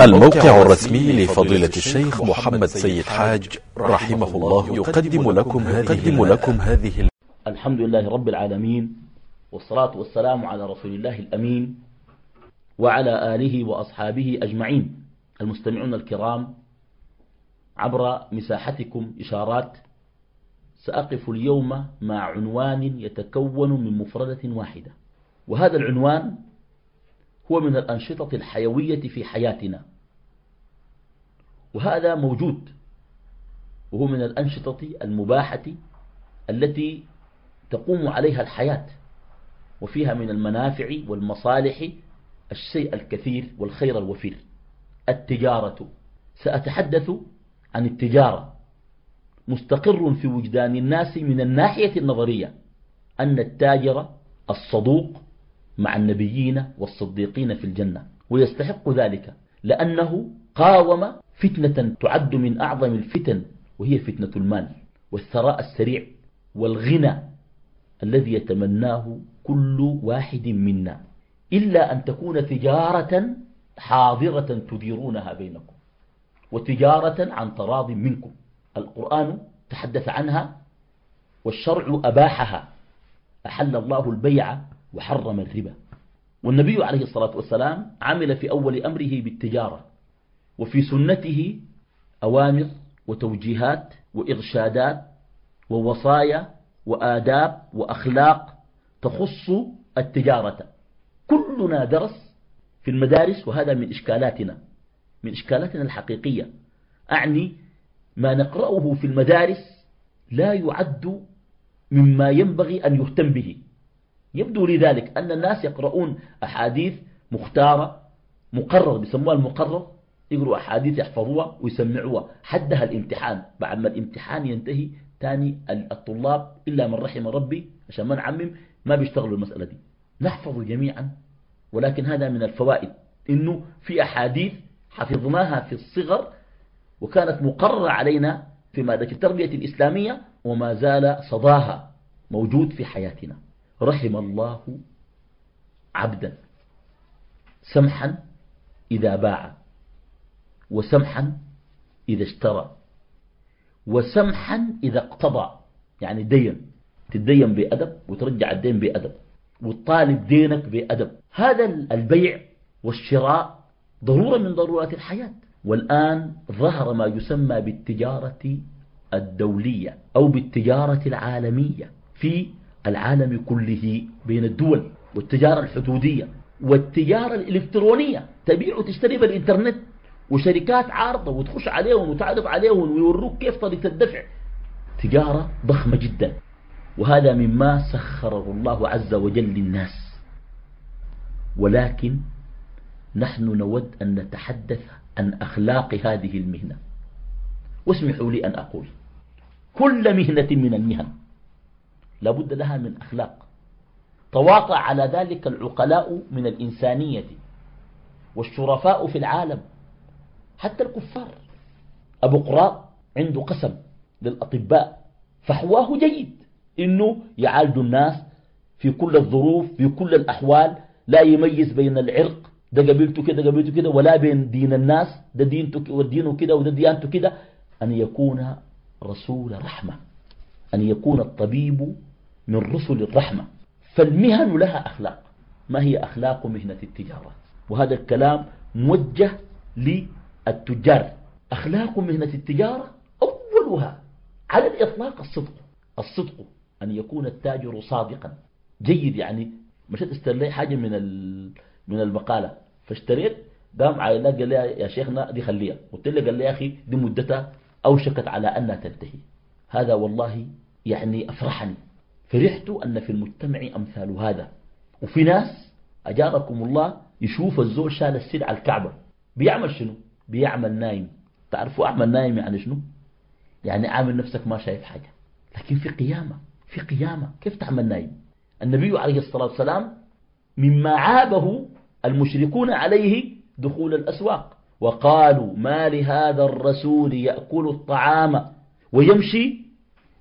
الموقع الرسمي لفضيلة الشيخ محمد سيد حاج رحمه الله يقدم لكم هذه, لكم هذه الحمد لله رب العالمين والصلاة والسلام على رسول الله الأمين وعلى آله وأصحابه أجمعين. المستمعون الكرام عبر مساحتكم إشارات سأقف اليوم مع عنوان يتكون من مفردة واحدة وهذا العنوان هو من الأنشطة الحيوية في حياتنا. وهذا موجود. وهو من الأنشطة المباحة التي تقوم عليها الحياة. وفيها من المنافع والمصالح الشيء الكثير والخير الوفير. التجارة. سأتحدث عن التجارة. مستقر في وجدان الناس من الناحية النظرية أن التاجر الصدوق مع النبيين والصديقين في الجنة ويستحق ذلك لأنه قاوم فتنة تعد من أعظم الفتن وهي فتنة المال والثراء السريع والغنى الذي يتمناه كل واحد منا إلا أن تكون تجارة حاضرة تديرونها بينكم وتجارة عن تراض منكم. القرآن تحدث عنها والشرع أباحها أحل الله البيع وحرم الربا. والنبي عليه الصلاة والسلام عمل في أول أمره بالتجارة وفي سنته أوامر وتوجيهات وإرشادات ووصايا وآداب وأخلاق تخص التجارة. كلنا درس في المدارس وهذا من إشكالاتنا من إشكالاتنا الحقيقية. أعني ما نقرأه في المدارس لا يعد مما ينبغي أن يهتم به. يبدو لي ذلك أن الناس يقرؤون أحاديث مختارة مقرر بيسموها المقرر يقروا أحاديث يحفظوها ويسمعوها حدها الامتحان. بعد ما الامتحان ينتهي تاني الطلاب إلا من رحم ربي عشان ما نعمم ما بيشتغلوا المسألة دي. نحفظ جميعا ولكن هذا من الفوائد إنه في أحاديث حفظناها في الصغر وكانت مقررة علينا في مادة التربية الإسلامية وما زال صداها موجود في حياتنا. رحم الله عبدا سمحا إذا باع وسمحا إذا اشترى وسمحا إذا اقتضى يعني دين تدين بأدب وترجع الدين بأدب وتطالب دينك بأدب هذا البيع والشراء ضرورة من ضرورات الحياة والآن ظهر ما يسمى بالتجارة الدولية أو بالتجارة العالمية في العالم كله بين الدول والتجارة الحدودية والتجارة الإلكترونية. تبيع وتشتري بالإنترنت. وشركات عارضة وتخش عليهم وتعرف عليهم ويوروك كيف طريقة الدفع. تجارة ضخمة جدا. وهذا مما سخره الله عز وجل للناس. ولكن نحن نود أن نتحدث عن أخلاق هذه المهنة. واسمحوا لي أن أقول كل مهنة من المهن لابد لها من أخلاق. تواطع على ذلك العقلاء من الإنسانية والشرفاء في العالم. حتى الكفار. أبو قراء عنده قسم للأطباء. فحواه جيد. إنه يعالج الناس في كل الظروف في كل الأحوال. لا يميز بين العرق ده قبيلته كده قبيلته كده. ولا بين دين الناس ده دينته ودينه كده وده ديانته كده. أن يكون رسول رحمة. أن يكون الطبيب من رسل الرحمة. فالمهن لها أخلاق. ما هي أخلاق مهنة التجارة؟ وهذا الكلام موجه للتجار. أخلاق مهنة التجارة أولها على الإطلاق الصدق. الصدق أن يكون التاجر صادقا. جيد يعني. مشيت استلي حاجة من من المقالة. فاشتريت قام عائلة قال لي يا شيخنا دي خليها. قلت له قال لي يا أخي دي مدتها أوشكت على أنها تنتهي. هذا والله يعني أفرحني. فرحت أن في المجتمع أمثال هذا. وفي ناس أجاركم الله يشوف الزول شال السر على الكعبة. بيعمل شنو؟ بيعمل نايم. تعرفوا أعمل نايم يعني شنو؟ يعني عامل نفسك ما شايف حاجة. لكن في قيامة في قيامة. كيف تعمل نايم؟ النبي عليه الصلاة والسلام مما عابه المشركون عليه دخول الأسواق. وقالوا ما لهذا الرسول يأكل الطعام ويمشي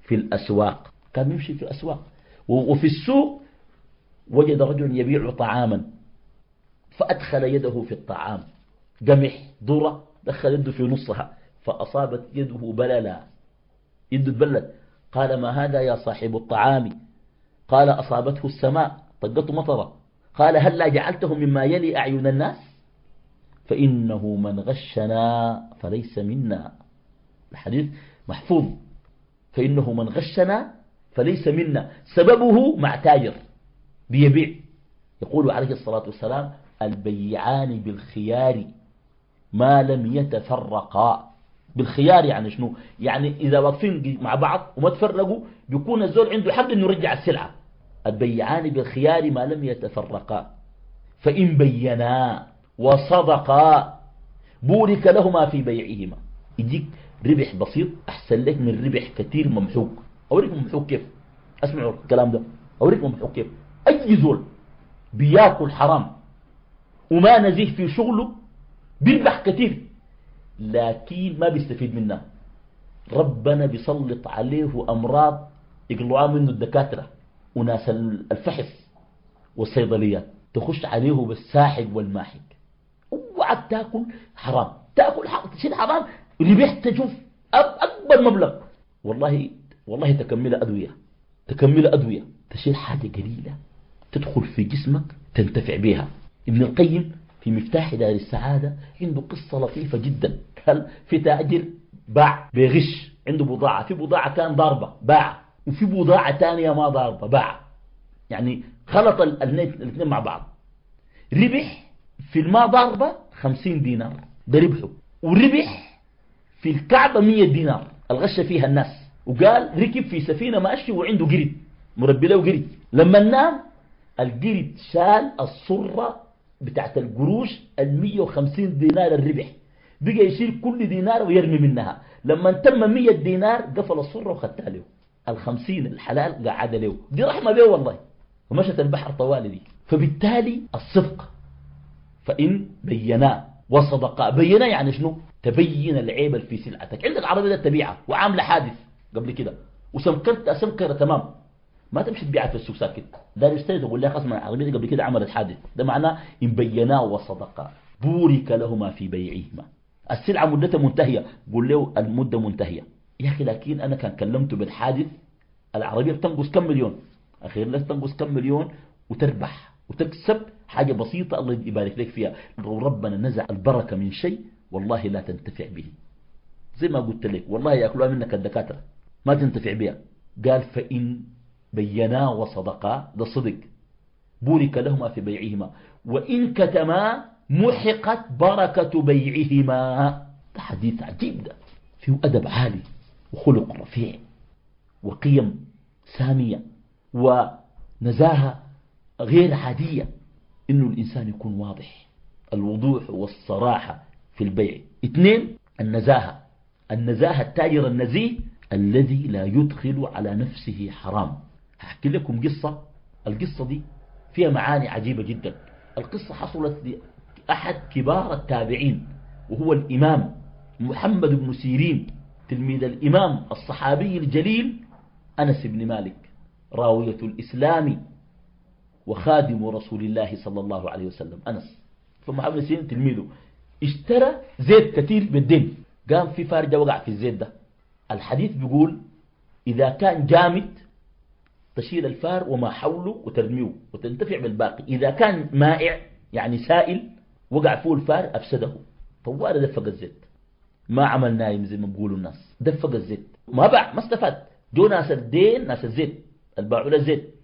في الأسواق. كان يمشي في الأسواق. وفي السوق وجد رجل يبيع طعاما فأدخل يده في الطعام قمح ذرة دخل يده في نصها فأصابت يده بللا يده تبلت قال ما هذا يا صاحب الطعام؟ قال أصابته السماء طقته مطرة. قال هل جعلته مما يلي أعين الناس؟ فإنه من غشنا فليس منا. الحديث محفوظ. فإنه من غشنا فليس منا. سببه مع تاجر بيبيع. يقول عليه الصلاة والسلام البيعان بالخيار ما لم يتفرقا. بالخيار يعني شنو؟ يعني إذا واقفين مع بعض وما تفرقوا بيكون الزول عنده حق أنه يرجع السلعة. البيعان بالخيار ما لم يتفرقا. فإن بينا وصدقا بورك لهما في بيعهما. يجيك ربح بسيط أحسن لك من ربح كثير ممحوق. أوريكم ممحوق كيف. أسمعوا الكلام ده. أوريكم ممحوق كيف. أي زول بياكل حرام وما نزيه في شغله بيربح كثير لكن ما بيستفيد منها ربنا بيسلط عليه أمراض يقلعوا منه الدكاترة وناس الفحص والصيدليات. تخش عليه بالساحب والماحق اوعى تاكل حرام. تاكل حرام تشيل حرام. ربحت تشوف أكبر مبلغ. والله والله تكمل أدوية تكمل أدوية تشيل حاجة قليلة تدخل في جسمك تنتفع بها. ابن القيم في مفتاح دار السعادة عنده قصة لطيفة جدا. قال في تاجر باع بغش عنده بضاعة في بضاعة كان ضاربة باع وفي بضاعة ثانية ما ضاربة باع. يعني خلط الاثنين مع بعض. ربح في الماء ضاربة خمسين دينار ده ربحه. وربح في الكعبة مية دينار الغش فيها الناس. وقال ركب في سفينة ماشي وعنده قرد. مربي له قرد. لما نام القرد شال الصرة بتاعت القروش ال 150 دينار الربح. بقى يشيل كل دينار ويرمي منها. لما تم 100 دينار قفل الصرة وخدتها له. الخمسين الحلال قعد له. دي رحمة به والله. ومشت البحر طوالي دي فبالتالي الصدق فإن بينا وصدقا. بينا يعني شنو؟ تبين العيب في سلعتك. عندك عربية تبيعها وعاملة حادث. قبل كده. وسمكرت سمكرة تمام. ما تمشي تبيعها في السوق ساكت. دار يشتري تقول لها خلاص العربية دي قبل كده عملت حادث. ده معناه إن بينا وصدقا بورك لهما في بيعهما. السلعة مدتها منتهية. قول له المدة منتهية. يا أخي لكن أنا كان كلمته بالحادث. العربية بتنقص كم مليون؟ أخير لا تنقص كم مليون. وتربح. وتكسب حاجة بسيطة الله يبارك لك فيها. لو ربنا نزع البركة من شيء والله لا تنتفع به. زي ما قلت لك والله يأكلها منك الدكاترة. ما تنتفع بها. قال فإن بينا وصدقا ده صدق. بورك لهما في بيعهما. وإن كتما محقت بركة بيعهما. ده حديث عجيب ده. فيه أدب عالي وخلق رفيع وقيم سامية ونزاهة غير عادية. إنه الإنسان يكون واضح. الوضوح والصراحة في البيع. اثنين النزاهة. النزاهة التاجر النزيه الذي لا يدخل على نفسه حرام. هحكي لكم قصة. القصة دي فيها معاني عجيبة جدا. القصة حصلت لأحد كبار التابعين وهو الإمام محمد بن سيرين تلميذ الإمام الصحابي الجليل أنس بن مالك راوية الإسلام وخادم رسول الله صلى الله عليه وسلم. أنس. فمحمد بن سيرين تلميذه. اشترى زيت كثير بالدين. قام في فارجة وقع في الزيت ده. الحديث بيقول إذا كان جامد تشيل الفار وما حوله وترميه وتنتفع بالباقي. إذا كان مائع يعني سائل وقع فيه الفار أفسده. طوال دفق الزيت. ما عمل نايم زي ما بيقولوا الناس. دفق الزيت. ما باع ما استفاد. جو ناس الدين ناس الزيت. الباعوا الزيت.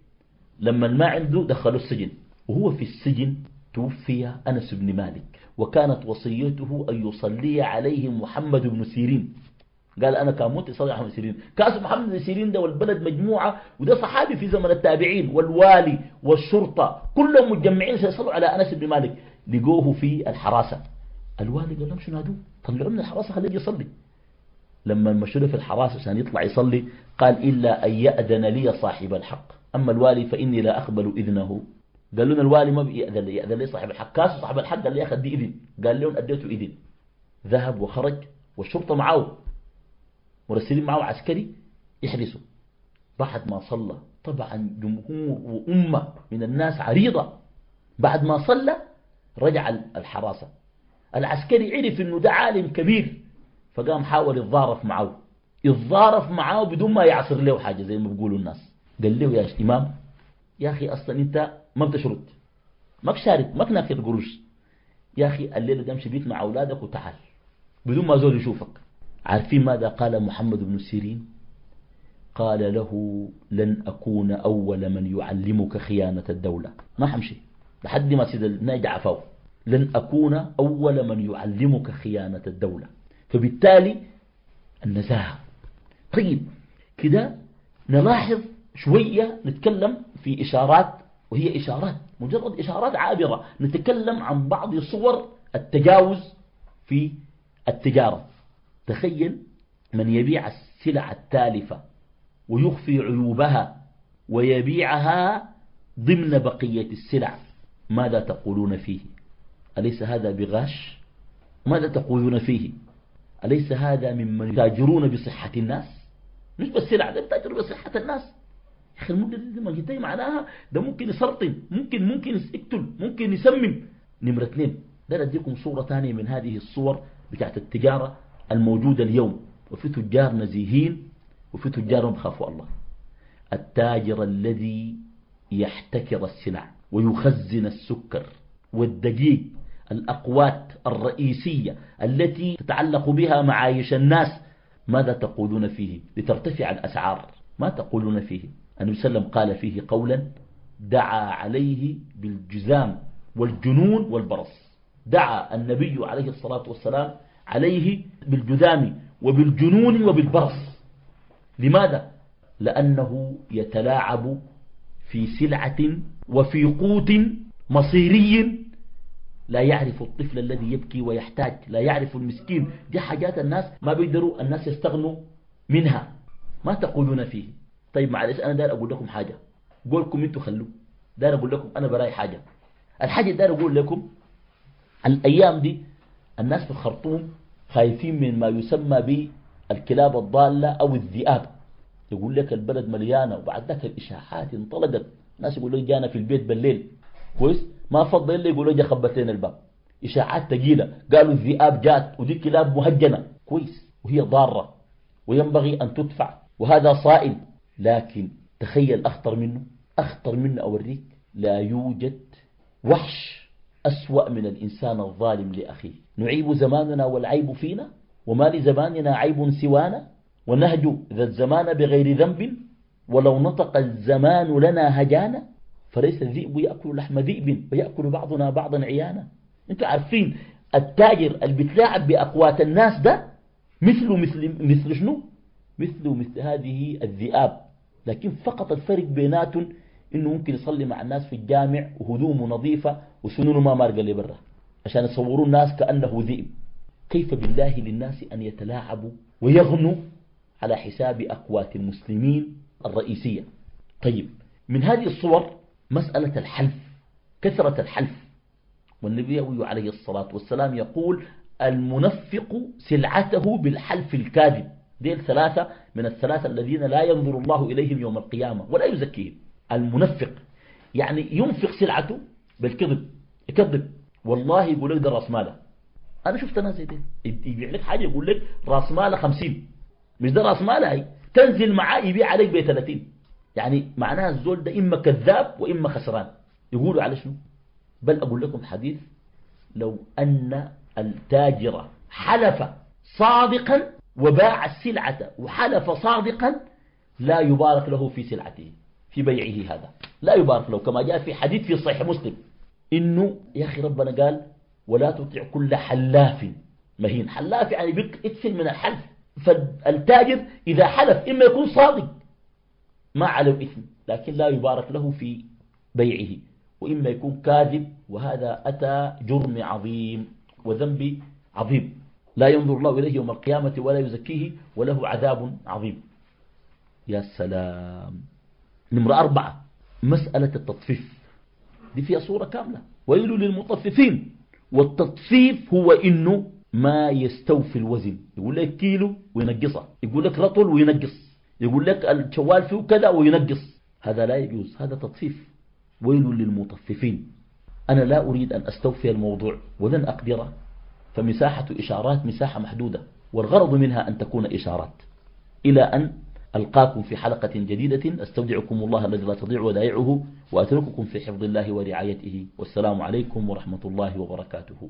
لما الماء عنده دخلوا السجن. وهو في السجن توفي أنس بن مالك. وكانت وصيته أن يصلي عليه محمد بن سيرين. قال أنا كان موت محمد بن سيرين. كأس محمد بن سيرين ده والبلد مجموعة وده صحابي في زمن التابعين والوالي والشرطة كلهم متجمعين سيصلوا على أنس بن مالك. لقوه في الحراسة. الوالي قال لهم شنو هدو طلعوا من الحراسة خليه يصلي. لما المشهور في الحراسة عشان يطلع يصلي قال إلا أن يأذن لي صاحب الحق. أما الوالي فإني لا أقبل إذنه. قال لنا الوالي ما بيأذن لي يأذن لي صاحب الحق. كاس صاحب الحق قال لي أخذ إذن قال لهم أديته إذن. ذهب وخرج والشرطة معه. مرسلين معه عسكري يحرسه بعد ما صلى طبعا جمهور وأمة من الناس عريضة. بعد ما صلى رجع الحراسة. العسكري عرف إنه ده عالم كبير فقام حاول يتظارف معه. يتظارف معه بدون ما يعصر له حاجة زي ما بيقولوا الناس. قال له يا إمام يا أخي أصلا أنت ما بتشرد ما بشارك ما بناخذ قروش. يا أخي الليلة ده امشي بيت مع أولادك وتعال. بدون ما زول يشوفك. عارفين ماذا قال محمد بن سيرين؟ قال له لن أكون أول من يعلمك خيانة الدولة. ما حمشي لحد ما سيد الناجع عفاو لن أكون أول من يعلمك خيانة الدولة. فبالتالي النزاهة. طيب كده نلاحظ شوية نتكلم في إشارات وهي إشارات مجرد إشارات عابرة. نتكلم عن بعض صور التجاوز في التجارة. تخيل من يبيع السلع التالفة ويخفي عيوبها ويبيعها ضمن بقية السلع ماذا تقولون فيه؟ أليس هذا بغاش ماذا تقولون فيه؟ أليس هذا ممن يتاجرون بصحة الناس؟ مش بس سلع ده يتاجر بصحة الناس؟ يا أخي المدة ما قلتها معناها ده ممكن يسرطن ممكن ممكن يقتل ممكن يسمم. نمرة اثنين ده أديكم صورة ثانية من هذه الصور بتاعت التجارة الموجودة اليوم وفي تجار نزيهين وفي تجار بخافوا الله. التاجر الذي يحتكر السلع ويخزن السكر والدقيق الأقوات الرئيسية التي تتعلق بها معايش الناس ماذا تقولون فيه؟ لترتفع الأسعار. ما تقولون فيه؟ النبي صلى الله عليه وسلم قال فيه قولا دعا عليه بالجزام والجنون والبرص دعا النبي عليه الصلاة والسلام عليه بالجذام وبالجنون وبالبرص. لماذا؟ لأنه يتلاعب في سلعة وفي قوت مصيري لا يعرف الطفل الذي يبكي ويحتاج لا يعرف المسكين. دي حاجات الناس ما بيقدروا الناس يستغنوا منها. ما تقولون فيه. طيب معلش أنا دار أقول لكم حاجة. قولكم أنتوا خلوه. دار أقول لكم أنا براي حاجة. الحاجة دار أقول لكم الأيام دي الناس في الخرطوم خايفين من ما يسمى بالكلاب الضالة أو الذئاب. يقول لك البلد مليانة وبعد ذاك الإشاعات انطلقت. ناس يقول لك جانا في البيت بالليل. كويس؟ ما فضل إلا يقولوا جا خبت لنا الباب. إشاعات ثقيلة. قالوا الذئاب جات ودي كلاب مهجنة. كويس؟ وهي ضارة. وينبغي أن تدفع. وهذا صائل لكن تخيل أخطر منه. أخطر منه أوريك. لا يوجد وحش أسوأ من الإنسان الظالم لأخيه. نعيب زماننا والعيب فينا؟ وما لزماننا عيب سوانا؟ ونهج ذا الزمان بغير ذنب؟ ولو نطق الزمان لنا هجانا؟ فليس الذئب يأكل لحم ذئب ويأكل بعضنا بعضا عيانا؟ أنتوا عارفين التاجر اللي بيتلاعب بأقوات الناس ده مثله مثل مثل شنو؟ مثله مثل هذه الذئاب. لكن فقط الفرق بيناتهم إنه ممكن يصلي مع الناس في الجامع وهدومه نظيفة وسنونه ما مارقة لبرا. عشان يصوروا الناس كأنه ذئب. كيف بالله للناس أن يتلاعبوا ويغنوا على حساب أقوات المسلمين الرئيسية؟ طيب من هذه الصور مسألة الحلف كثرة الحلف. والنبي عليه الصلاة والسلام يقول المنفق سلعته بالحلف الكاذب. ديل ثلاثة من الثلاثة الذين لا ينظر الله إليهم يوم القيامة ولا يزكيهم. المنفق يعني ينفق سلعته بالكذب يكذب. والله يقول لك ده راس ماله. أنا شفت ناس زي يبيع لك حاجة يقول لك راس ماله 50 مش ده راس ماله هي. تنزل معاه يبيع عليك ب 30 يعني معناها الزول ده إما كذاب وإما خسران. يقولوا على شنو؟ بل أقول لكم حديث. لو أن التاجر حلف صادقا وباع السلعة وحلف صادقا لا يبارك له في سلعته في بيعه هذا. لا يبارك له كما جاء في حديث في صحيح مسلم. إنه يا أخي ربنا قال ولا تطع كل حلاف مهين. حلاف يعني بك أكثر من الحلف. فالتاجر إذا حلف إما يكون صادق ما عليه إثم لكن لا يبارك له في بيعه وإما يكون كاذب وهذا أتى جرم عظيم وذنب عظيم. لا ينظر الله إليه يوم القيامة ولا يزكيه وله عذاب عظيم. يا سلام. نمرة أربعة مسألة التطفيف. دي فيها صورة كاملة. ويل للمطففين. والتطفيف هو إنه ما يستوفي الوزن. يقول لك كيلو وينقصه. يقول لك رطل وينقص. يقول لك الشوال فيه كذا وينقص. هذا لا يجوز. هذا تطفيف. ويل للمطففين. أنا لا أريد أن أستوفي الموضوع ولن أقدر فمساحة إشارات مساحة محدودة. والغرض منها أن تكون إشارات. إلى أن ألقاكم في حلقة جديدة. أستودعكم الله الذي لا تضيع ودائعه وأترككم في حفظ الله ورعايته. والسلام عليكم ورحمة الله وبركاته.